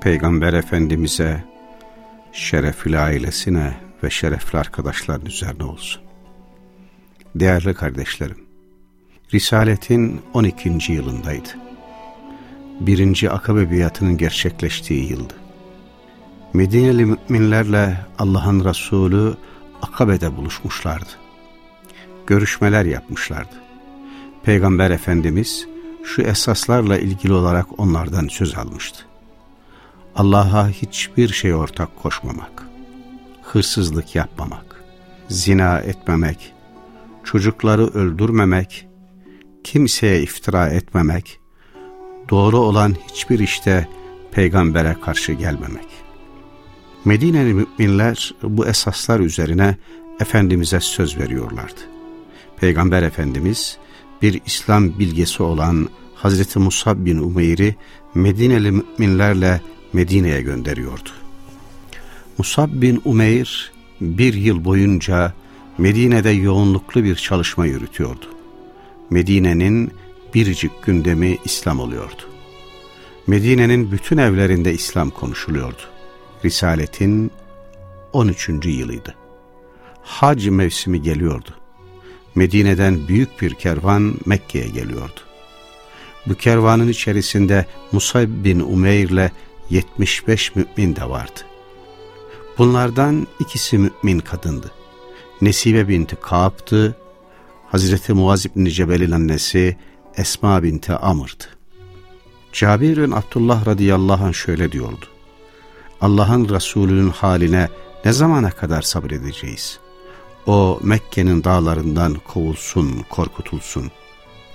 Peygamber Efendimiz'e, şerefli ailesine ve şerefli arkadaşların üzerine olsun. Değerli kardeşlerim, Risaletin 12. yılındaydı. Birinci Akabe biatının gerçekleştiği yıldı. Medineli müminlerle Allah'ın Resulü Akabe'de buluşmuşlardı. Görüşmeler yapmışlardı. Peygamber Efendimiz şu esaslarla ilgili olarak onlardan söz almıştı. Allah'a hiçbir şey ortak koşmamak, hırsızlık yapmamak, zina etmemek, çocukları öldürmemek, kimseye iftira etmemek, doğru olan hiçbir işte peygambere karşı gelmemek. Medine'li müminler bu esaslar üzerine Efendimiz'e söz veriyorlardı. Peygamber Efendimiz bir İslam bilgesi olan Hazreti Musab bin Umeyr'i Medineli müminlerle Medine'ye gönderiyordu. Musab bin Umeyr bir yıl boyunca Medine'de yoğunluklu bir çalışma yürütüyordu. Medine'nin biricik gündemi İslam oluyordu. Medine'nin bütün evlerinde İslam konuşuluyordu. Risaletin 13. yılıydı. Hac mevsimi geliyordu. Medine'den büyük bir kervan Mekke'ye geliyordu. Bu kervanın içerisinde Musab bin Umeyr ile 75 mümin de vardı. Bunlardan ikisi mümin kadındı. Nesibe binti Kaab'dı, Hazreti Muaz bin Cebel'in annesi Esma binti Amr'dı. Cabir Abdullah radıyallahu anh şöyle diyordu. Allah'ın Resulü'nün haline ne zamana kadar sabredeceğiz? O Mekke'nin dağlarından kovulsun, korkutulsun.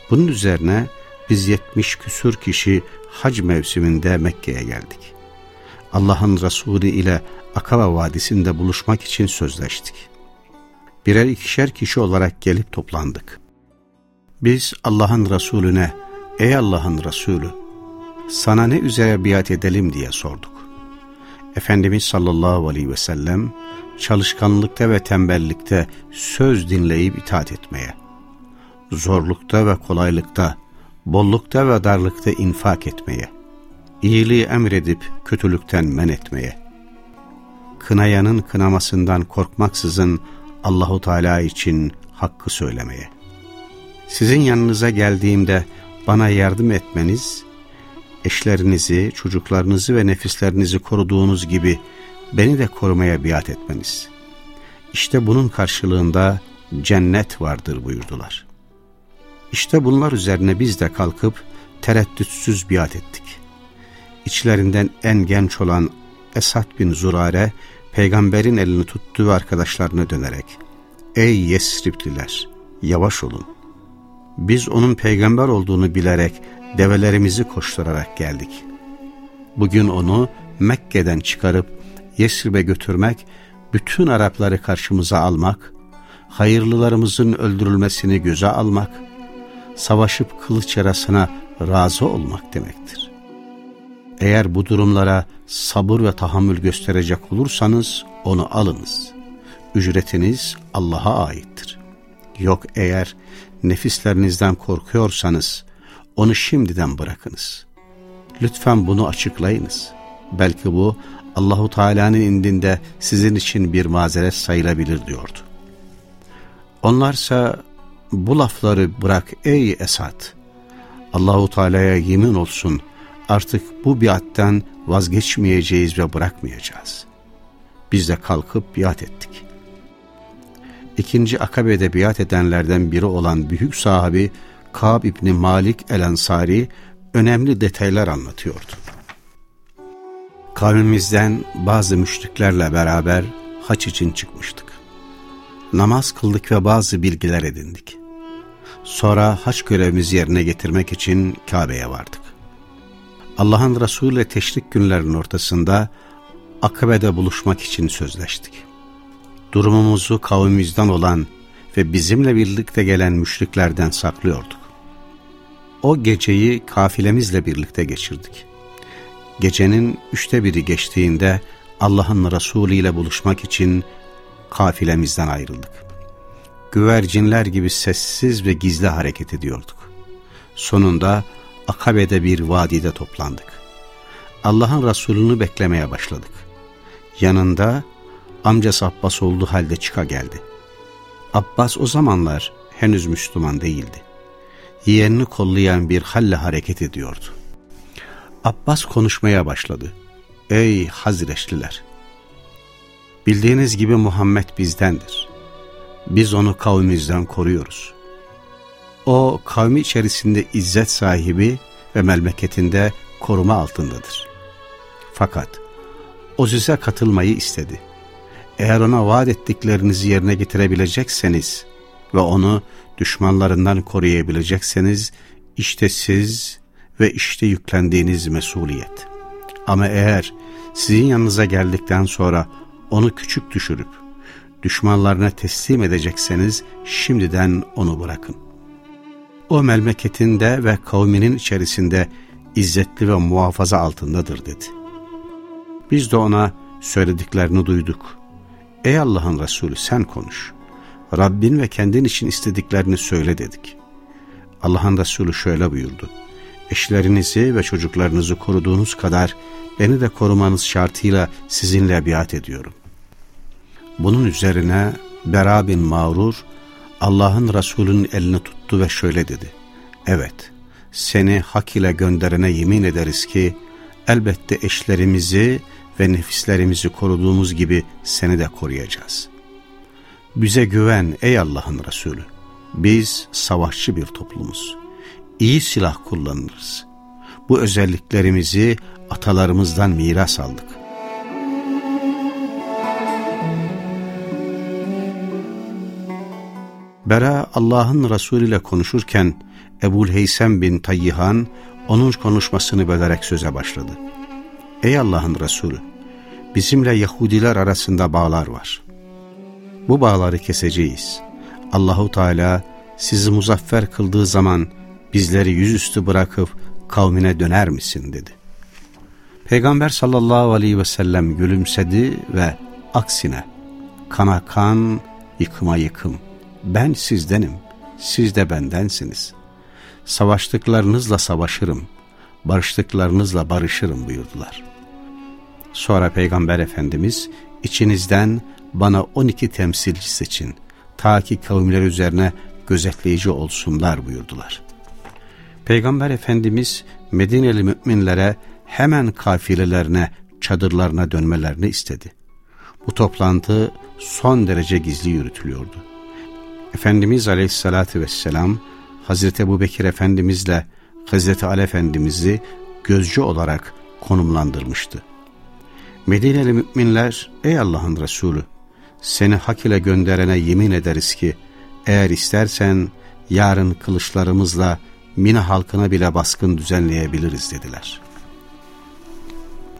Bunun üzerine biz yetmiş küsür kişi hac mevsiminde Mekke'ye geldik. Allah'ın Resulü ile Akaba Vadisi'nde buluşmak için sözleştik. Birer ikişer kişi olarak gelip toplandık. Biz Allah'ın Resulüne, ey Allah'ın Resulü, sana ne üzere biat edelim diye sorduk. Efendimiz sallallahu aleyhi ve sellem, çalışkanlıkta ve tembellikte söz dinleyip itaat etmeye, zorlukta ve kolaylıkta, bollukta ve darlıkta infak etmeye, iyiliği emredip kötülükten men etmeye, kınayanın kınamasından korkmaksızın Allahu Teala için hakkı söylemeye. Sizin yanınıza geldiğimde bana yardım etmeniz, eşlerinizi, çocuklarınızı ve nefislerinizi koruduğunuz gibi beni de korumaya biat etmeniz. İşte bunun karşılığında cennet vardır buyurdular. İşte bunlar üzerine biz de kalkıp tereddütsüz biat ettik. İçlerinden en genç olan Esad bin Zurare, peygamberin elini tuttu ve arkadaşlarına dönerek, Ey Yesripliler, yavaş olun. Biz onun peygamber olduğunu bilerek develerimizi koşturarak geldik. Bugün onu Mekke'den çıkarıp Yesrib'e götürmek, bütün Arapları karşımıza almak, hayırlılarımızın öldürülmesini göze almak, savaşıp kılıç yarasına razı olmak demektir. Eğer bu durumlara sabır ve tahammül gösterecek olursanız onu alınız. Ücretiniz Allah'a aittir. Yok eğer nefislerinizden korkuyorsanız onu şimdiden bırakınız. Lütfen bunu açıklayınız. Belki bu Allahu Teala'nın indinde sizin için bir mazeret sayılabilir diyordu. Onlarsa bu lafları bırak ey Esad. Allahu Teala'ya yemin olsun artık bu biatten vazgeçmeyeceğiz ve bırakmayacağız. Biz de kalkıp biat ettik. İkinci akabede biat edenlerden biri olan büyük sahabi Kab İbni Malik el-Ansari önemli detaylar anlatıyordu. Kavmimizden bazı müşriklerle beraber haç için çıkmıştık. Namaz kıldık ve bazı bilgiler edindik. Sonra haç görevimizi yerine getirmek için Kabe'ye vardık. Allah'ın Resulü teşrik günlerinin ortasında Akabe'de buluşmak için sözleştik. Durumumuzu kavmimizden olan ve bizimle birlikte gelen müşriklerden saklıyorduk. O geceyi kafilemizle birlikte geçirdik. Gecenin üçte biri geçtiğinde Allah'ın Resulü ile buluşmak için kafilemizden ayrıldık. Güvercinler gibi sessiz ve gizli hareket ediyorduk. Sonunda Akabe'de bir vadide toplandık. Allah'ın Resulü'nü beklemeye başladık. Yanında amcası Abbas olduğu halde çıka geldi. Abbas o zamanlar henüz Müslüman değildi. Yeğenini kollayan bir halle hareket ediyordu. Abbas konuşmaya başladı. Ey Hazreçliler! Bildiğiniz gibi Muhammed bizdendir. Biz onu kavmimizden koruyoruz. O kavmi içerisinde izzet sahibi ve memleketinde koruma altındadır. Fakat o size katılmayı istedi. Eğer ona vaat ettiklerinizi yerine getirebilecekseniz ve onu düşmanlarından koruyabilecekseniz işte siz ve işte yüklendiğiniz mesuliyet. Ama eğer sizin yanınıza geldikten sonra onu küçük düşürüp düşmanlarına teslim edecekseniz şimdiden onu bırakın. O memleketinde ve kavminin içerisinde izzetli ve muhafaza altındadır dedi. Biz de ona söylediklerini duyduk. Ey Allah'ın Resulü sen konuş. Rabbin ve kendin için istediklerini söyle dedik. Allah'ın Resulü şöyle buyurdu. Eşlerinizi ve çocuklarınızı koruduğunuz kadar beni de korumanız şartıyla sizinle biat ediyorum. Bunun üzerine Bera bin Mağrur Allah'ın Resulü'nün elini tuttu ve şöyle dedi. Evet, seni hak ile gönderene yemin ederiz ki elbette eşlerimizi ve nefislerimizi koruduğumuz gibi seni de koruyacağız. Bize güven ey Allah'ın Resulü. Biz savaşçı bir toplumuz. İyi silah kullanırız. Bu özelliklerimizi atalarımızdan miras aldık. Bera Allah'ın Resulü ile konuşurken Ebul Heysem bin Tayyihan onun konuşmasını bölerek söze başladı. Ey Allah'ın Resulü! Bizimle Yahudiler arasında bağlar var. Bu bağları keseceğiz. Allahu Teala sizi muzaffer kıldığı zaman bizleri yüzüstü bırakıp kavmine döner misin dedi. Peygamber sallallahu aleyhi ve sellem gülümsedi ve aksine kana kan, yıkıma yıkım. Ben sizdenim, siz de bendensiniz. Savaştıklarınızla savaşırım, barıştıklarınızla barışırım buyurdular. Sonra Peygamber Efendimiz içinizden bana 12 temsilci seçin. Ta ki kavimler üzerine gözetleyici olsunlar buyurdular. Peygamber Efendimiz Medineli müminlere hemen kafilelerine, çadırlarına dönmelerini istedi. Bu toplantı son derece gizli yürütülüyordu. Efendimiz Aleyhisselatü Vesselam Hazreti Ebu Bekir Efendimizle Hazreti Ali Efendimiz'i gözcü olarak konumlandırmıştı. Medineli müminler, ey Allah'ın Resulü, seni hak ile gönderene yemin ederiz ki, eğer istersen yarın kılıçlarımızla Mina halkına bile baskın düzenleyebiliriz dediler.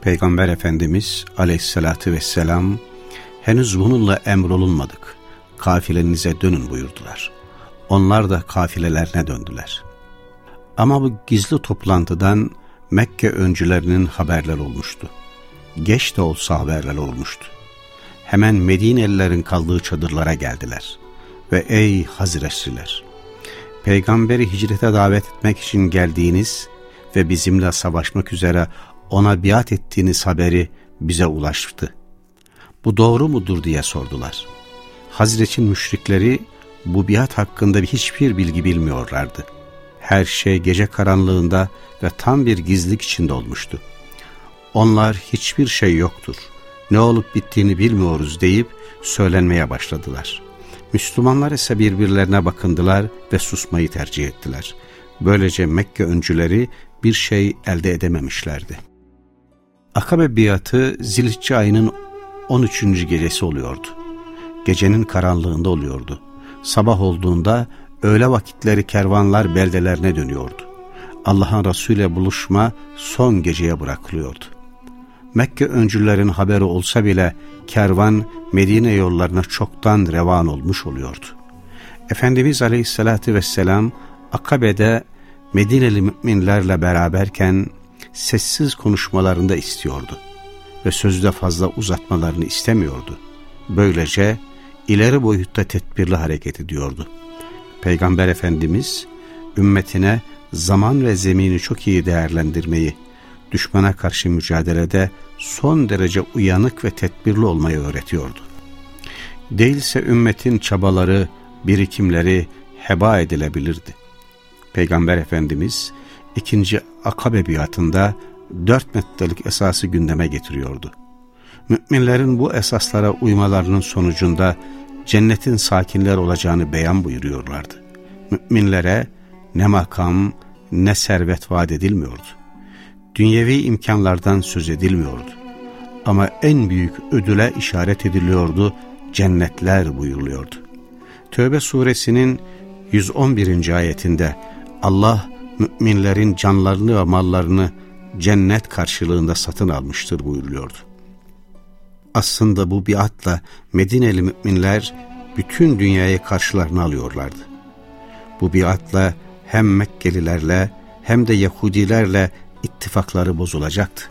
Peygamber Efendimiz aleyhissalatü vesselam henüz bununla emrolunmadık. Kafilenize dönün buyurdular. Onlar da kafilelerine döndüler. Ama bu gizli toplantıdan Mekke öncülerinin haberler olmuştu. Geç de olsa haberler olmuştu. Hemen Medinelilerin kaldığı çadırlara geldiler. Ve ey Hazretçiler! Peygamberi hicrete davet etmek için geldiğiniz ve bizimle savaşmak üzere ona biat ettiğiniz haberi bize ulaştı. Bu doğru mudur diye sordular. Hazretin müşrikleri bu biat hakkında hiçbir bilgi bilmiyorlardı. Her şey gece karanlığında ve tam bir gizlilik içinde olmuştu. Onlar hiçbir şey yoktur, ne olup bittiğini bilmiyoruz deyip söylenmeye başladılar. Müslümanlar ise birbirlerine bakındılar ve susmayı tercih ettiler. Böylece Mekke öncüleri bir şey elde edememişlerdi. Akabe biatı Zilhicce ayının 13. gecesi oluyordu. Gecenin karanlığında oluyordu. Sabah olduğunda öğle vakitleri kervanlar beldelerine dönüyordu. Allah'ın Resulü buluşma son geceye bırakılıyordu. Mekke öncülerin haberi olsa bile kervan Medine yollarına çoktan revan olmuş oluyordu. Efendimiz Aleyhisselatü Vesselam Akabe'de Medineli müminlerle beraberken sessiz konuşmalarında istiyordu ve sözde fazla uzatmalarını istemiyordu. Böylece ileri boyutta tedbirli hareket ediyordu. Peygamber Efendimiz ümmetine zaman ve zemini çok iyi değerlendirmeyi, düşmana karşı mücadelede son derece uyanık ve tedbirli olmayı öğretiyordu. Değilse ümmetin çabaları, birikimleri heba edilebilirdi. Peygamber Efendimiz ikinci akabe biatında dört metrelik esası gündeme getiriyordu. Müminlerin bu esaslara uymalarının sonucunda cennetin sakinler olacağını beyan buyuruyorlardı. Müminlere ne makam ne servet vaat edilmiyordu. Dünyevi imkanlardan söz edilmiyordu. Ama en büyük ödüle işaret ediliyordu, cennetler buyuruluyordu. Tövbe suresinin 111. ayetinde Allah müminlerin canlarını ve mallarını cennet karşılığında satın almıştır buyuruluyordu. Aslında bu biatla Medineli müminler bütün dünyayı karşılarına alıyorlardı. Bu biatla hem Mekkelilerle hem de Yahudilerle ittifakları bozulacaktı.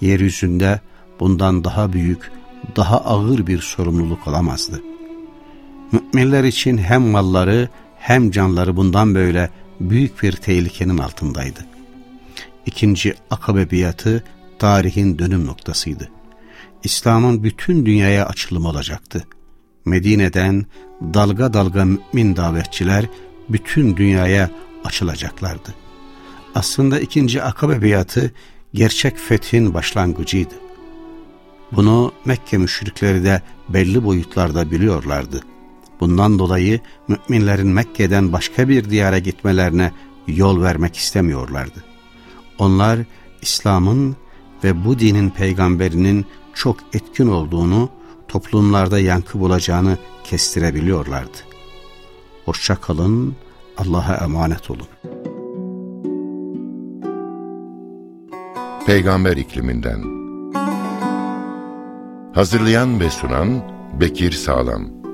Yeryüzünde bundan daha büyük, daha ağır bir sorumluluk olamazdı. Müminler için hem malları hem canları bundan böyle büyük bir tehlikenin altındaydı. İkinci akabe biatı tarihin dönüm noktasıydı. İslam'ın bütün dünyaya açılımı olacaktı. Medine'den dalga dalga mümin davetçiler bütün dünyaya açılacaklardı. Aslında ikinci akabe biatı gerçek fethin başlangıcıydı. Bunu Mekke müşrikleri de belli boyutlarda biliyorlardı. Bundan dolayı müminlerin Mekke'den başka bir diyara gitmelerine yol vermek istemiyorlardı. Onlar İslam'ın ve bu dinin peygamberinin çok etkin olduğunu, toplumlarda yankı bulacağını kestirebiliyorlardı. Hoşça kalın, Allah'a emanet olun. Peygamber ikliminden Hazırlayan ve sunan Bekir Sağlam